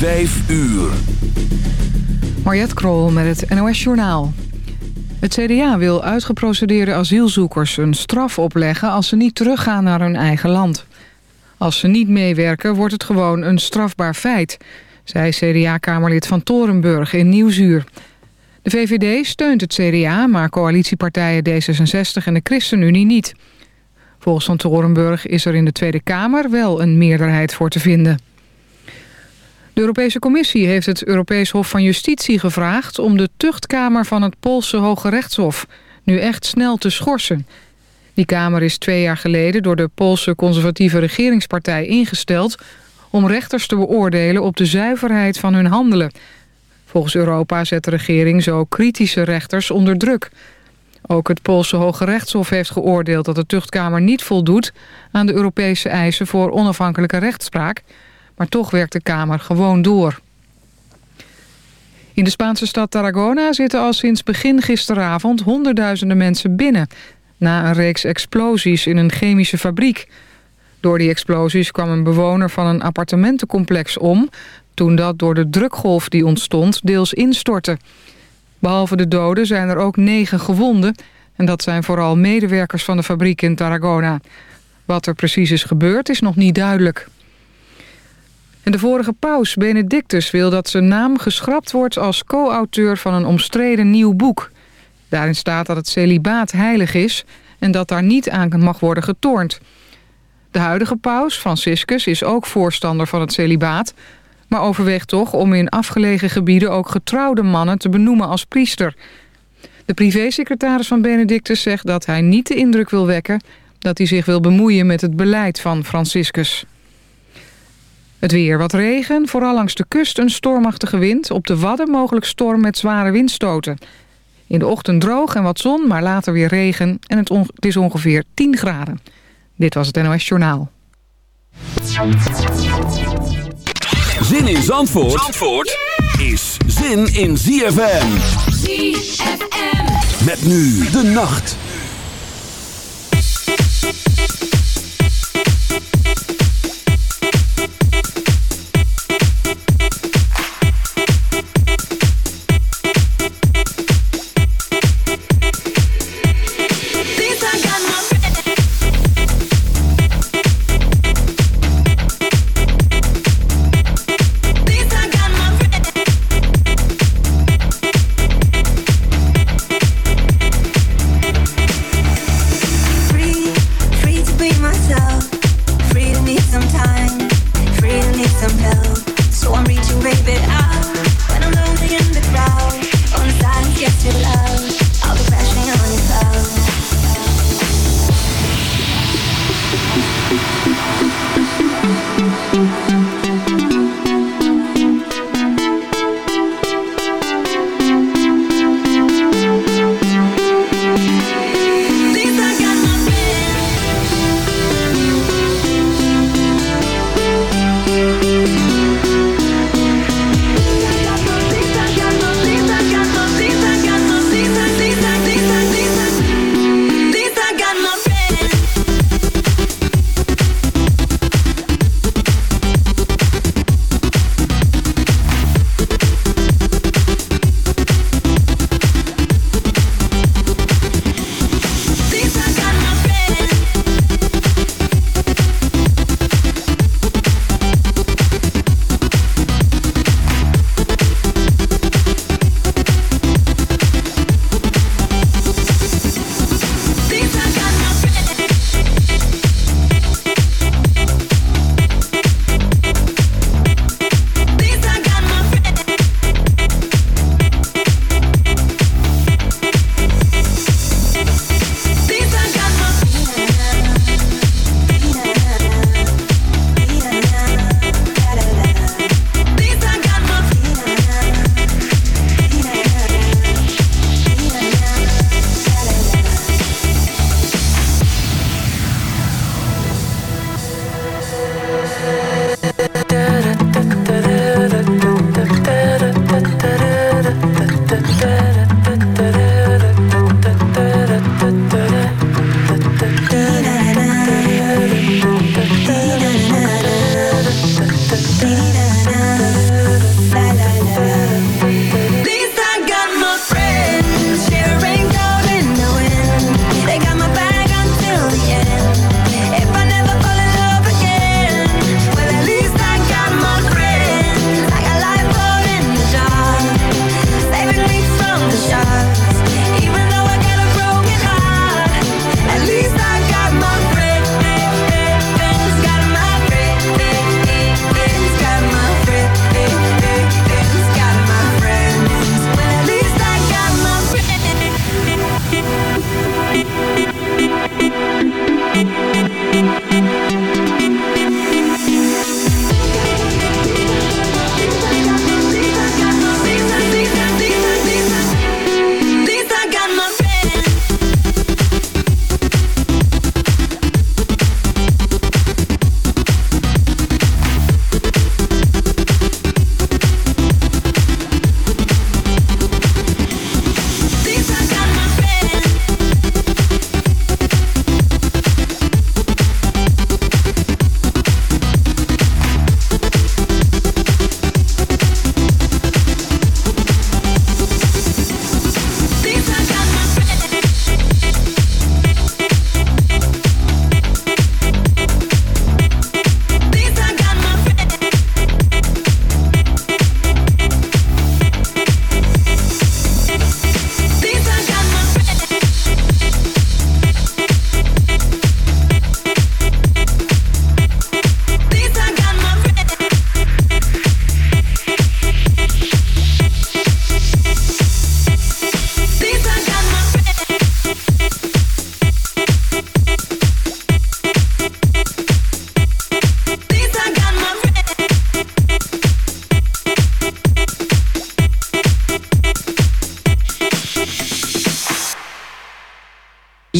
Vijf uur. Mariette Krol met het NOS Journaal. Het CDA wil uitgeprocedeerde asielzoekers een straf opleggen... als ze niet teruggaan naar hun eigen land. Als ze niet meewerken, wordt het gewoon een strafbaar feit... zei CDA-kamerlid van Torenburg in Nieuwsuur. De VVD steunt het CDA, maar coalitiepartijen D66 en de ChristenUnie niet. Volgens Van Torenburg is er in de Tweede Kamer wel een meerderheid voor te vinden. De Europese Commissie heeft het Europees Hof van Justitie gevraagd... om de tuchtkamer van het Poolse Hoge Rechtshof nu echt snel te schorsen. Die kamer is twee jaar geleden door de Poolse conservatieve regeringspartij ingesteld... om rechters te beoordelen op de zuiverheid van hun handelen. Volgens Europa zet de regering zo kritische rechters onder druk... Ook het Poolse Hoge Rechtshof heeft geoordeeld dat de tuchtkamer niet voldoet aan de Europese eisen voor onafhankelijke rechtspraak. Maar toch werkt de Kamer gewoon door. In de Spaanse stad Tarragona zitten al sinds begin gisteravond honderdduizenden mensen binnen... na een reeks explosies in een chemische fabriek. Door die explosies kwam een bewoner van een appartementencomplex om... toen dat door de drukgolf die ontstond deels instortte. Behalve de doden zijn er ook negen gewonden... en dat zijn vooral medewerkers van de fabriek in Tarragona. Wat er precies is gebeurd is nog niet duidelijk. De vorige paus, Benedictus, wil dat zijn naam geschrapt wordt... als co-auteur van een omstreden nieuw boek. Daarin staat dat het celibaat heilig is... en dat daar niet aan mag worden getornd. De huidige paus, Franciscus, is ook voorstander van het celibaat... maar overweegt toch om in afgelegen gebieden... ook getrouwde mannen te benoemen als priester. De privésecretaris van Benedictus zegt dat hij niet de indruk wil wekken... dat hij zich wil bemoeien met het beleid van Franciscus. Het weer wat regen, vooral langs de kust een stormachtige wind. Op de Wadden mogelijk storm met zware windstoten. In de ochtend droog en wat zon, maar later weer regen. En het, het is ongeveer 10 graden. Dit was het NOS Journaal. Zin in Zandvoort, Zandvoort is zin in ZFM. ZFM. Met nu de nacht.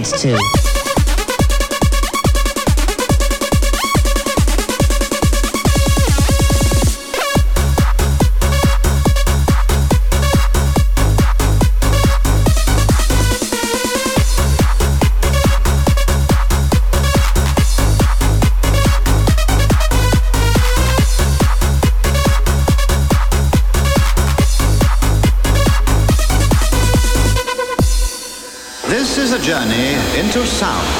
heads to. journey into sound.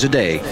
Hours a day.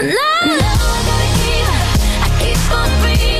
No, no, I gotta keep, I keep on breathing.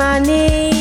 my name.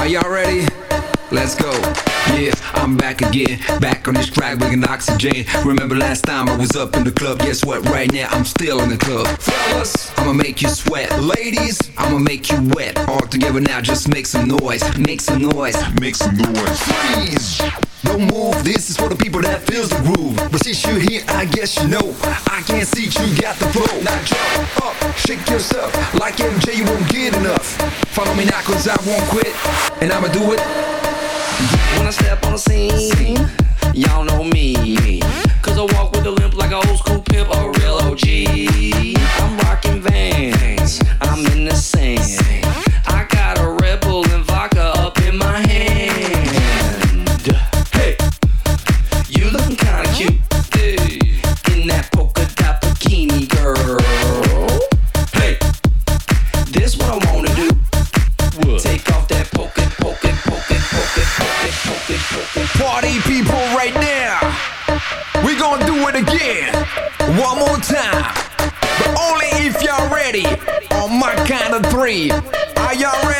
Are y'all ready? Let's go. taking oxygen. Remember last time I was up in the club? Guess what? Right now I'm still in the club. Fellas, I'ma make you sweat. Ladies, I'ma make you wet. All together now, just make some noise. Make some noise. Make some noise. Freeze! Don't move, this is for the people that feels the groove But since you're here, I guess you know I can't see you got the flow Now jump up, shake yourself Like MJ, you won't get enough Follow me now, cause I won't quit And I'ma do it When I step on the scene Y'all know me. Cause I walk with a limp like an old school pimp, a real OG. I'm rocking vans, I'm in the sand. I got a Red Bull and vodka up in my hand. Hey, you looking kinda cute, dude. In that polka dot bikini, girl. Hey, this what I wanna do. Take off that polka, polka, polka, polka, polka, polka, polka, polka. Party people again, one more time. But only if you're ready. On my count of three. Are y'all ready?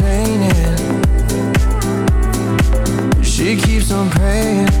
on praying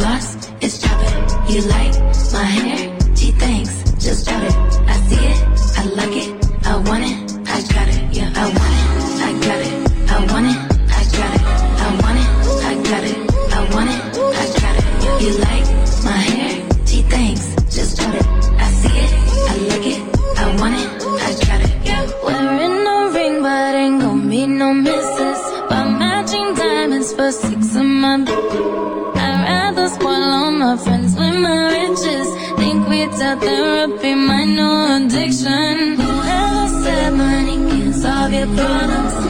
gloss is dropping. You like my hair? She thinks just drop it. I see it. out therapy, my new addiction. Whoever said money can't solve your problems.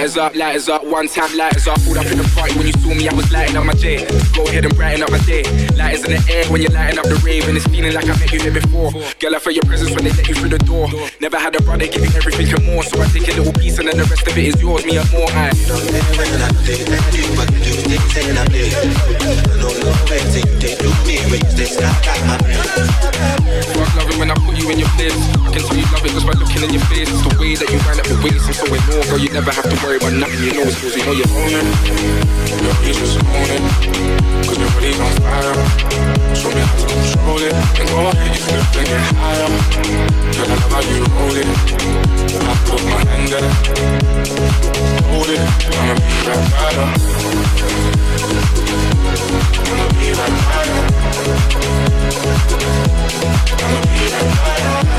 Lighters up, lighters up, one time lighters up. Pulled up in the party when you saw me, I was lighting up my J. Go ahead and brighten up my day. Lighters in the air when you're lighting up the rave, and it's feeling like I met you here before. Girl, I felt your presence when they let you through the door. Never had a brother give you everything and more, so I take a little piece and then the rest of it is yours, me and more. I when I put you in your place. I can tell you love it just by looking in your face. It's the way that you wind up your waist, I'm so in awe, girl. You never have to worry about nothing. You know it's cause you know you're own it. Your you just own it. Cause your body's on fire. Show me how to control it. And go ahead, you flip and get higher. Girl, I love how you roll it. I put my hand there. Hold it. I'ma be right you. I'ma be right you. I'ma be right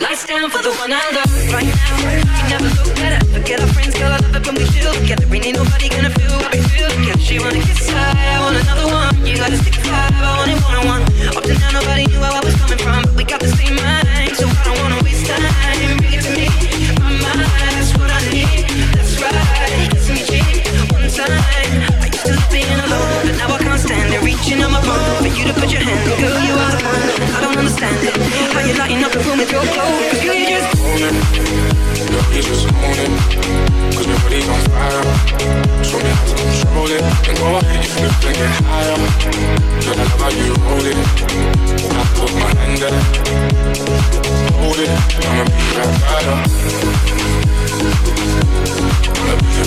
Lights down for the one I love right now. You never look better. Forget our friends, girl. I love it when we chill together. Ain't nobody gonna feel what we feel together. She wanna kiss high, I want another one. You gotta stick five, I want it one on one. Up to now, nobody knew where I was coming from, but we got the same mind, so I don't wanna waste time. Bring it to me, my mind, that's what I need. That's right, kiss me cheek one time. I used to love being alone, but now I can't stand it. Reaching on my phone for you to put your hand. Girl, you are the one. I don't understand it. How you lighting up the room with your clothes? Girl, you just fire. Show me how to control. And go ahead, you higher. I love you roll it. I put my hand there. Hold it. I'ma be right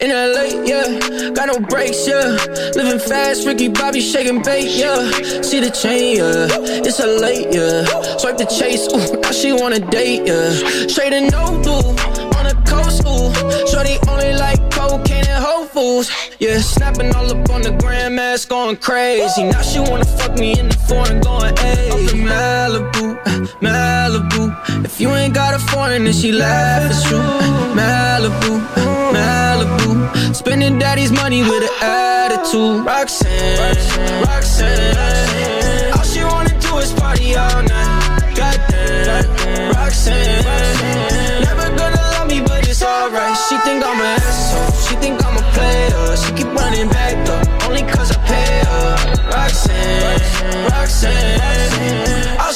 In LA, yeah, got no brakes, yeah. Living fast, Ricky Bobby shaking bait, yeah. See the chain, yeah. It's a late, yeah. Swipe the chase, ooh, now she wanna date, yeah. Straight and no blue, on the coast, ooh. Shorty only like cocaine and Whole Foods. Yeah, snapping all up on the grandmas, going crazy. Now she wanna fuck me in the foreign, going hey. Up in Malibu, Malibu. If you ain't got a foreign, then she laugh, it's true. Malibu, Malibu. Spending daddy's money with an attitude. Roxanne, Roxanne. All she wanna do is party all night. Goddamn, Roxanne. Never gonna love me, but it's alright. She think I'm an asshole. She think I'm a player. She keep running back though, only cause I pay her. Roxanne, Roxanne. All